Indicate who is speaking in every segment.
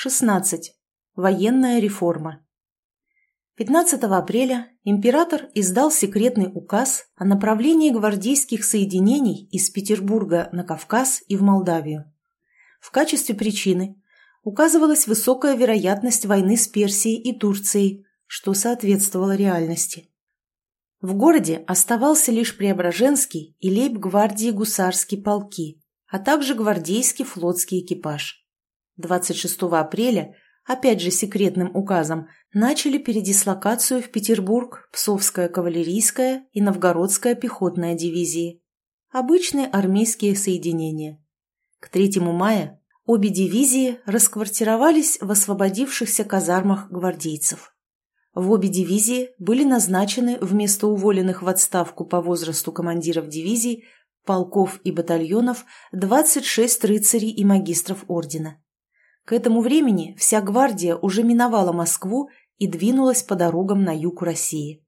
Speaker 1: 16. Военная реформа. 15 апреля император издал секретный указ о направлении гвардейских соединений из Петербурга на Кавказ и в Молдавию. В качестве причины указывалась высокая вероятность войны с Персией и Турцией, что соответствовало реальности. В городе оставался лишь Преображенский и лейб-гвардии гусарские полки, а также гвардейский флотский экипаж. 26 апреля, опять же секретным указом, начали передислокацию в Петербург Псовская кавалерийская и Новгородская пехотная дивизии. Обычные армейские соединения. К 3 мая обе дивизии расквартировались в освободившихся казармах гвардейцев. В обе дивизии были назначены вместо уволенных в отставку по возрасту командиров дивизий, полков и батальонов 26 рыцарей и магистров ордена. К этому времени вся гвардия уже миновала Москву и двинулась по дорогам на юг России.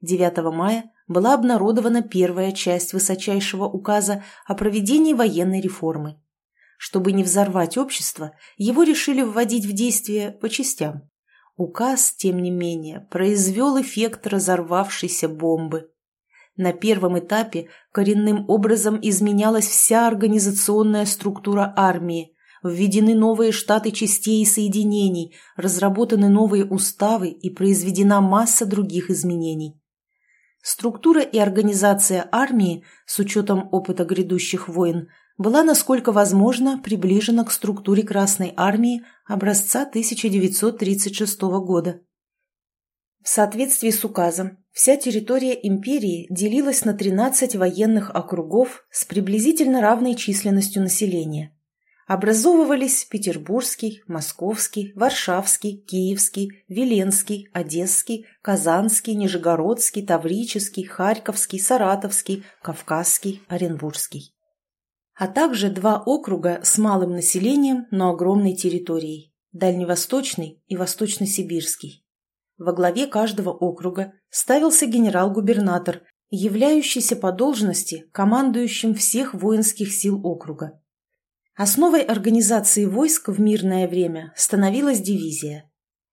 Speaker 1: 9 мая была обнародована первая часть высочайшего указа о проведении военной реформы. Чтобы не взорвать общество, его решили вводить в действие по частям. Указ, тем не менее, произвел эффект разорвавшейся бомбы. На первом этапе коренным образом изменялась вся организационная структура армии, Введены новые штаты частей и соединений, разработаны новые уставы и произведена масса других изменений. Структура и организация армии, с учетом опыта грядущих войн, была, насколько возможно, приближена к структуре Красной армии образца 1936 года. В соответствии с указом, вся территория империи делилась на 13 военных округов с приблизительно равной численностью населения образовывались Петербургский, Московский, Варшавский, Киевский, Веленский, Одесский, Казанский, Нижегородский, Таврический, Харьковский, Саратовский, Кавказский, Оренбургский. А также два округа с малым населением, но огромной территорией – Дальневосточный и Восточно-Сибирский. Во главе каждого округа ставился генерал-губернатор, являющийся по должности командующим всех воинских сил округа. Основой организации войск в мирное время становилась дивизия.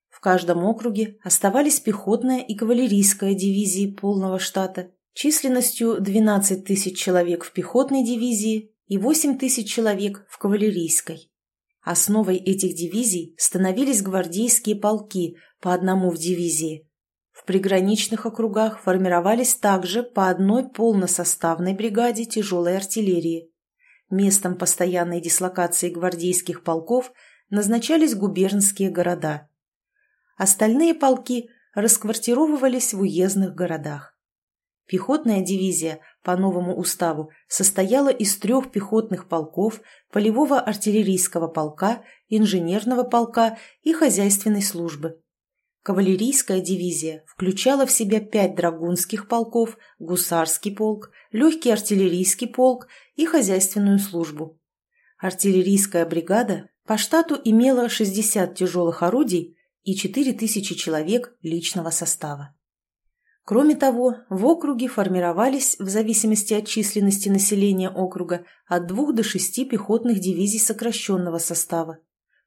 Speaker 1: В каждом округе оставались пехотная и кавалерийская дивизии полного штата численностью 12 тысяч человек в пехотной дивизии и 8 тысяч человек в кавалерийской. Основой этих дивизий становились гвардейские полки по одному в дивизии. В приграничных округах формировались также по одной полносоставной бригаде тяжелой артиллерии. Местом постоянной дислокации гвардейских полков назначались губернские города. Остальные полки расквартировывались в уездных городах. Пехотная дивизия по новому уставу состояла из трех пехотных полков, полевого артиллерийского полка, инженерного полка и хозяйственной службы. Кавалерийская дивизия включала в себя пять драгунских полков, гусарский полк, легкий артиллерийский полк и хозяйственную службу. Артиллерийская бригада по штату имела 60 тяжелых орудий и 4000 человек личного состава. Кроме того, в округе формировались, в зависимости от численности населения округа, от двух до шести пехотных дивизий сокращенного состава.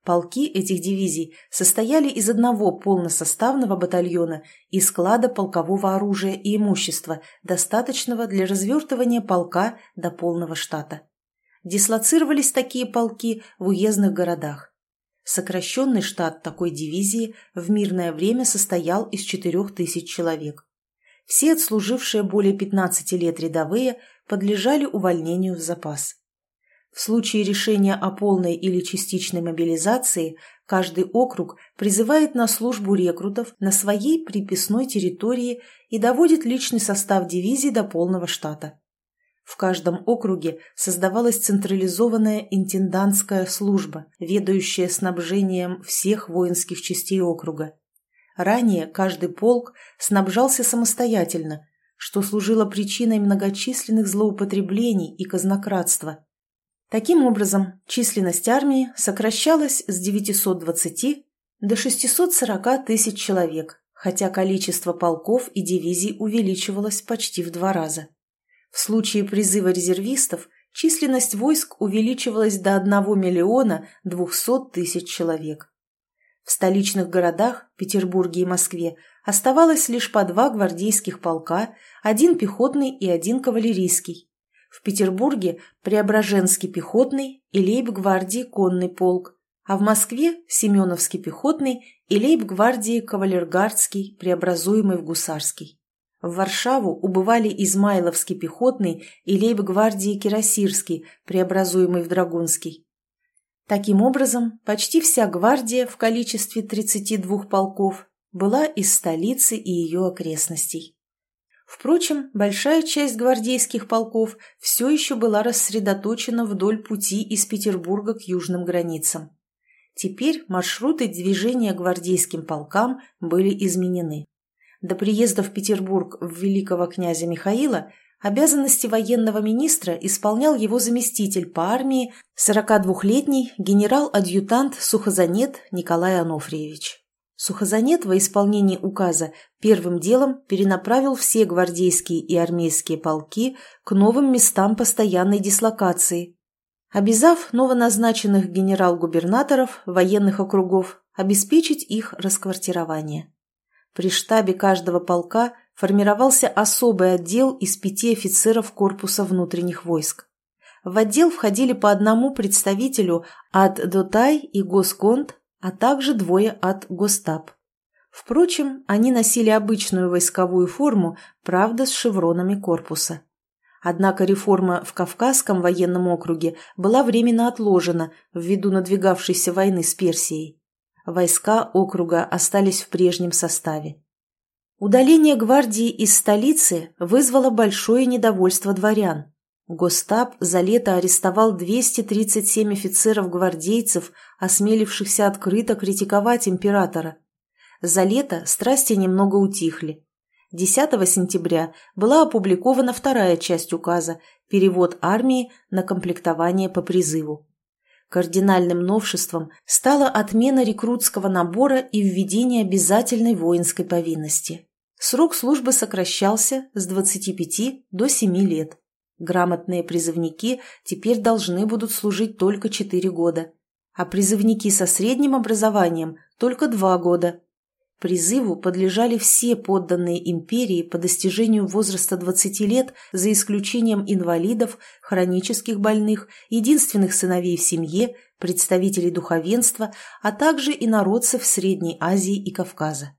Speaker 1: Полки этих дивизий состояли из одного полносоставного батальона и склада полкового оружия и имущества, достаточного для развертывания полка до полного штата. Дислоцировались такие полки в уездных городах. Сокращенный штат такой дивизии в мирное время состоял из 4000 человек. Все отслужившие более 15 лет рядовые подлежали увольнению в запас. В случае решения о полной или частичной мобилизации каждый округ призывает на службу рекрутов на своей приписной территории и доводит личный состав дивизии до полного штата. В каждом округе создавалась централизованная интендантская служба, ведающая снабжением всех воинских частей округа. Ранее каждый полк снабжался самостоятельно, что служило причиной многочисленных злоупотреблений и казнократства – Таким образом, численность армии сокращалась с 920 до 640 тысяч человек, хотя количество полков и дивизий увеличивалось почти в два раза. В случае призыва резервистов численность войск увеличивалась до 1 миллиона 200 тысяч человек. В столичных городах, Петербурге и Москве, оставалось лишь по два гвардейских полка, один пехотный и один кавалерийский. В Петербурге – Преображенский пехотный и лейб-гвардии конный полк, а в Москве – Семеновский пехотный и лейб-гвардии кавалергардский, преобразуемый в гусарский. В Варшаву убывали Измайловский пехотный и лейб-гвардии Кирасирский, преобразуемый в Драгунский. Таким образом, почти вся гвардия в количестве 32 полков была из столицы и ее окрестностей. Впрочем, большая часть гвардейских полков все еще была рассредоточена вдоль пути из Петербурга к южным границам. Теперь маршруты движения гвардейским полкам были изменены. До приезда в Петербург в великого князя Михаила обязанности военного министра исполнял его заместитель по армии 42-летний генерал-адъютант Сухозанет Николай Анофриевич. Сухозанет во исполнении указа первым делом перенаправил все гвардейские и армейские полки к новым местам постоянной дислокации обязав новоназначенных генерал-губернаторов военных округов обеспечить их расквартирование. При штабе каждого полка формировался особый отдел из пяти офицеров корпуса внутренних войск. В отдел входили по одному представителю от Дотай и Госконт, а также двое от Гостап. Впрочем, они носили обычную войсковую форму, правда, с шевронами корпуса. Однако реформа в Кавказском военном округе была временно отложена ввиду надвигавшейся войны с Персией. Войска округа остались в прежнем составе. Удаление гвардии из столицы вызвало большое недовольство дворян. Гостап за лето арестовал 237 офицеров-гвардейцев, осмелившихся открыто критиковать императора. За лето страсти немного утихли. 10 сентября была опубликована вторая часть указа «Перевод армии на комплектование по призыву». Кардинальным новшеством стала отмена рекрутского набора и введение обязательной воинской повинности. Срок службы сокращался с 25 до 7 лет. Грамотные призывники теперь должны будут служить только 4 года, а призывники со средним образованием – только 2 года – Призыву подлежали все подданные империи по достижению возраста 20 лет, за исключением инвалидов, хронических больных, единственных сыновей в семье, представителей духовенства, а также инородцев Средней Азии и Кавказа.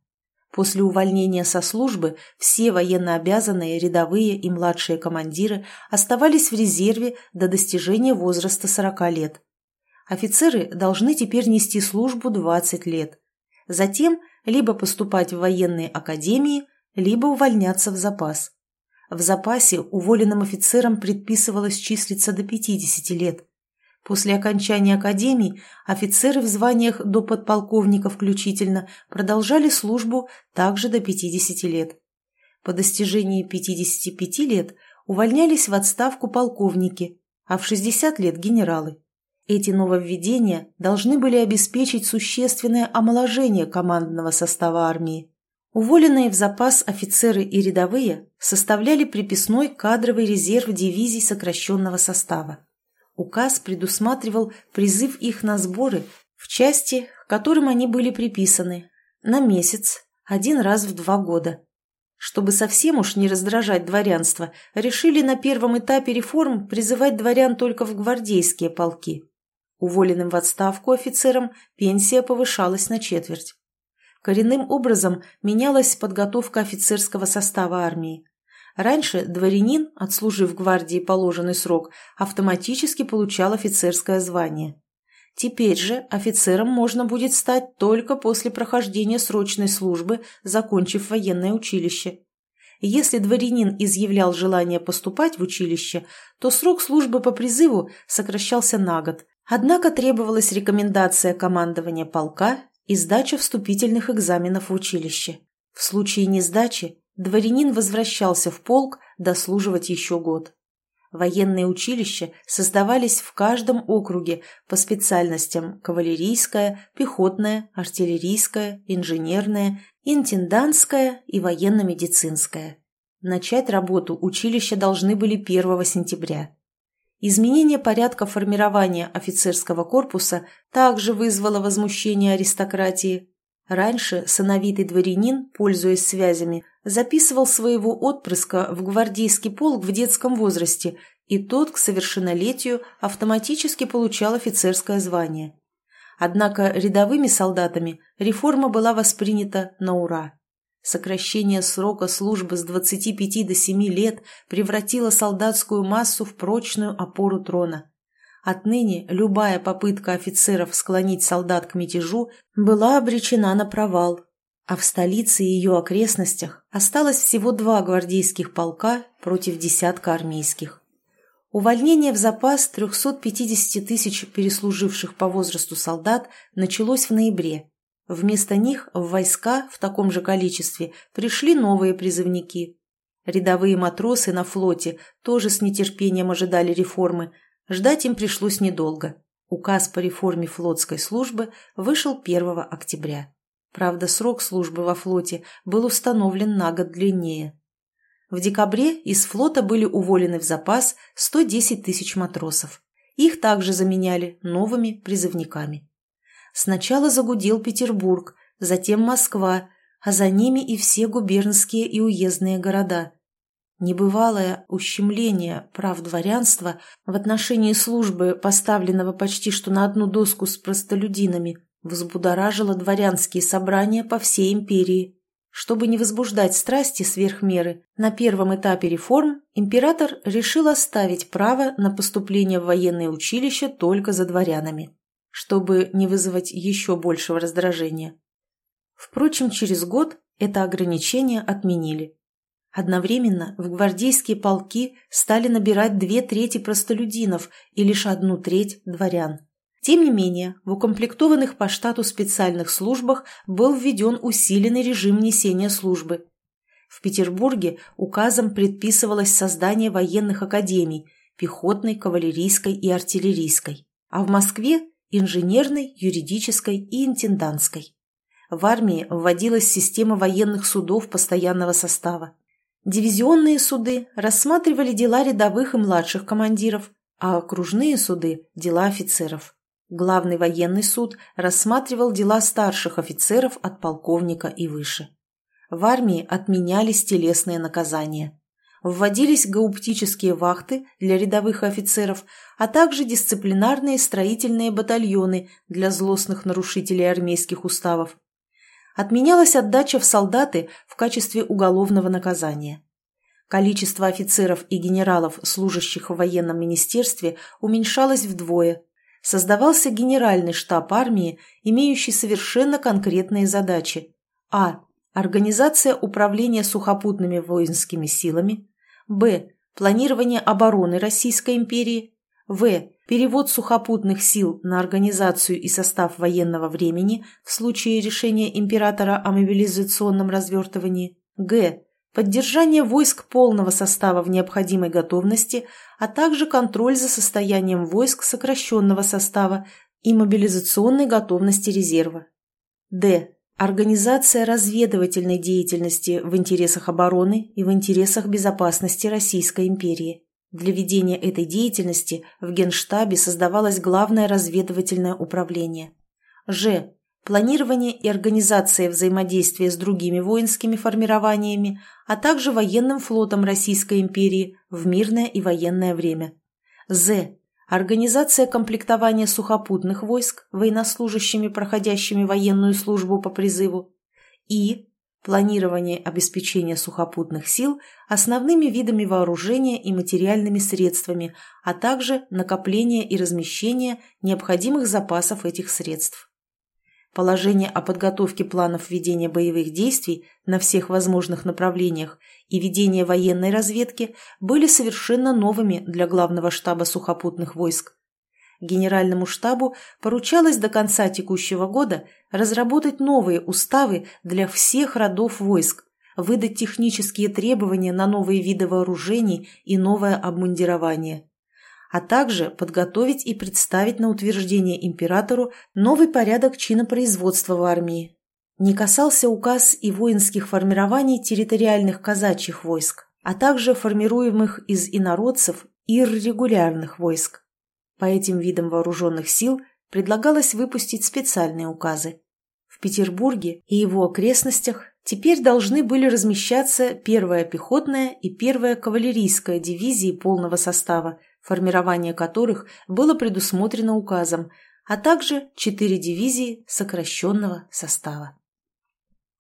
Speaker 1: После увольнения со службы все военнообязанные, рядовые и младшие командиры оставались в резерве до достижения возраста 40 лет. Офицеры должны теперь нести службу 20 лет. Затем – либо поступать в военные академии, либо увольняться в запас. В запасе уволенным офицерам предписывалось числиться до 50 лет. После окончания академий офицеры в званиях до подполковника включительно продолжали службу также до 50 лет. По достижении 55 лет увольнялись в отставку полковники, а в 60 лет генералы. Эти нововведения должны были обеспечить существенное омоложение командного состава армии. Уволенные в запас офицеры и рядовые составляли приписной кадровый резерв дивизий сокращенного состава. Указ предусматривал призыв их на сборы в части, к которым они были приписаны, на месяц, один раз в два года. Чтобы совсем уж не раздражать дворянство, решили на первом этапе реформ призывать дворян только в гвардейские полки. Уволенным в отставку офицерам пенсия повышалась на четверть. Коренным образом менялась подготовка офицерского состава армии. Раньше дворянин, отслужив в гвардии положенный срок, автоматически получал офицерское звание. Теперь же офицером можно будет стать только после прохождения срочной службы, закончив военное училище. Если дворянин изъявлял желание поступать в училище, то срок службы по призыву сокращался на год, Однако требовалась рекомендация командования полка и сдача вступительных экзаменов в училище. В случае несдачи дворянин возвращался в полк дослуживать еще год. Военные училища создавались в каждом округе по специальностям кавалерийское, пехотное, артиллерийское, инженерное, интендантское и военно-медицинское. Начать работу училища должны были 1 сентября. Изменение порядка формирования офицерского корпуса также вызвало возмущение аристократии. Раньше сыновитый дворянин, пользуясь связями, записывал своего отпрыска в гвардейский полк в детском возрасте, и тот к совершеннолетию автоматически получал офицерское звание. Однако рядовыми солдатами реформа была воспринята на ура. Сокращение срока службы с 25 до 7 лет превратило солдатскую массу в прочную опору трона. Отныне любая попытка офицеров склонить солдат к мятежу была обречена на провал, а в столице и ее окрестностях осталось всего два гвардейских полка против десятка армейских. Увольнение в запас 350 тысяч переслуживших по возрасту солдат началось в ноябре, Вместо них в войска в таком же количестве пришли новые призывники. Рядовые матросы на флоте тоже с нетерпением ожидали реформы. Ждать им пришлось недолго. Указ по реформе флотской службы вышел 1 октября. Правда, срок службы во флоте был установлен на год длиннее. В декабре из флота были уволены в запас 110 тысяч матросов. Их также заменяли новыми призывниками. Сначала загудел Петербург, затем Москва, а за ними и все губернские и уездные города. Небывалое ущемление прав дворянства в отношении службы, поставленного почти что на одну доску с простолюдинами, взбудоражило дворянские собрания по всей империи. Чтобы не возбуждать страсти сверх меры, на первом этапе реформ император решил оставить право на поступление в военное училище только за дворянами чтобы не вызывать еще большего раздражения. Впрочем, через год это ограничение отменили. Одновременно в гвардейские полки стали набирать две трети простолюдинов и лишь одну треть дворян. Тем не менее, в укомплектованных по штату специальных службах был введен усиленный режим несения службы. В Петербурге указом предписывалось создание военных академий – пехотной, кавалерийской и артиллерийской, а в Москве инженерной, юридической и интендантской. В армии вводилась система военных судов постоянного состава. Дивизионные суды рассматривали дела рядовых и младших командиров, а окружные суды – дела офицеров. Главный военный суд рассматривал дела старших офицеров от полковника и выше. В армии отменялись телесные наказания вводились гауптические вахты для рядовых офицеров, а также дисциплинарные строительные батальоны для злостных нарушителей армейских уставов. Отменялась отдача в солдаты в качестве уголовного наказания. Количество офицеров и генералов, служащих в военном министерстве, уменьшалось вдвое. Создавался генеральный штаб армии, имеющий совершенно конкретные задачи. А. Организация управления сухопутными воинскими силами. Б. Планирование обороны Российской империи. В. Перевод сухопутных сил на организацию и состав военного времени в случае решения императора о мобилизационном развертывании. Г. Поддержание войск полного состава в необходимой готовности, а также контроль за состоянием войск сокращенного состава и мобилизационной готовности резерва. Д. Организация разведывательной деятельности в интересах обороны и в интересах безопасности Российской империи. Для ведения этой деятельности в Генштабе создавалось Главное разведывательное управление. Ж. Планирование и организация взаимодействия с другими воинскими формированиями, а также военным флотом Российской империи в мирное и военное время. З организация комплектования сухопутных войск военнослужащими, проходящими военную службу по призыву, и планирование обеспечения сухопутных сил основными видами вооружения и материальными средствами, а также накопление и размещение необходимых запасов этих средств. Положение о подготовке планов ведения боевых действий на всех возможных направлениях и ведения военной разведки были совершенно новыми для главного штаба сухопутных войск. Генеральному штабу поручалось до конца текущего года разработать новые уставы для всех родов войск, выдать технические требования на новые виды вооружений и новое обмундирование а также подготовить и представить на утверждение императору новый порядок чинопроизводства в армии. Не касался указ и воинских формирований территориальных казачьих войск, а также формируемых из инородцев иррегулярных войск. По этим видам вооруженных сил предлагалось выпустить специальные указы. В Петербурге и его окрестностях теперь должны были размещаться первая пехотная и первая кавалерийская дивизии полного состава, формирование которых было предусмотрено указом, а также четыре дивизии сокращенного состава.